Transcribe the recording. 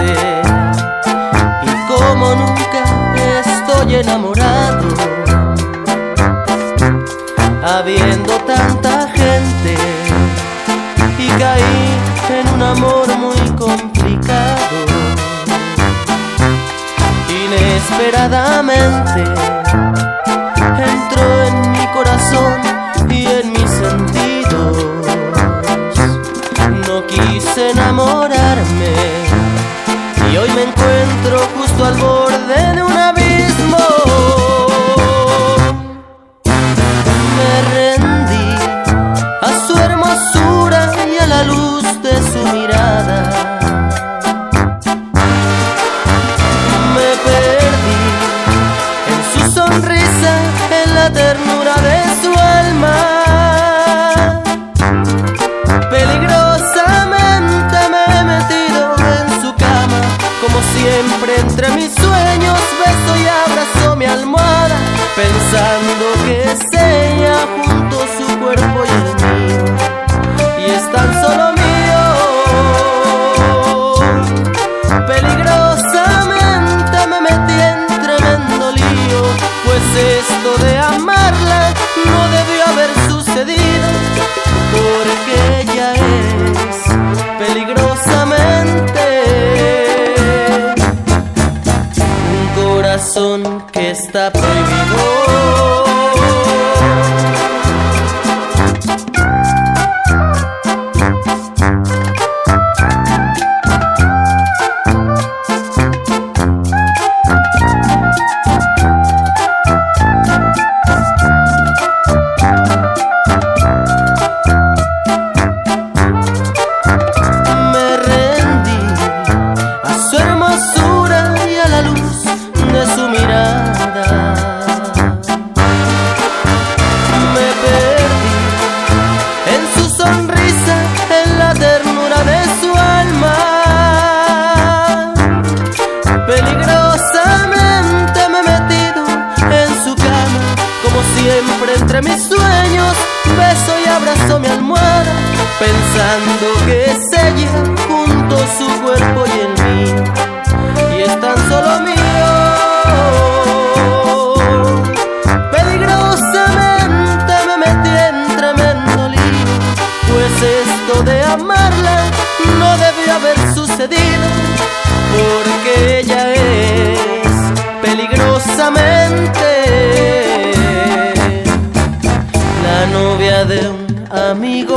y como nunca estoy enamorado. Habiendo tanta gente y caí en un amor muy complicado. Inesperadamente entró en mi corazón y en mis sentidos. No quise enamorarme ternura de su alma. Peligrosamente me he metido en su cama, como siempre entre mis sueños beso y abrazo mi almohada, pensando que es amarla no debió haber sucedido, porque ella es peligrosamente un corazón que está prohibido. Peligrosamente me he metido en su cama, como siempre entre mis sueños, beso y abrazo mi almohada, pensando que es ella junto su cuerpo y el mío, y es tan solo mío. Peligrosamente me metí en tremendo lío, pues esto de amarla no debió haber sucedido, de un amigo.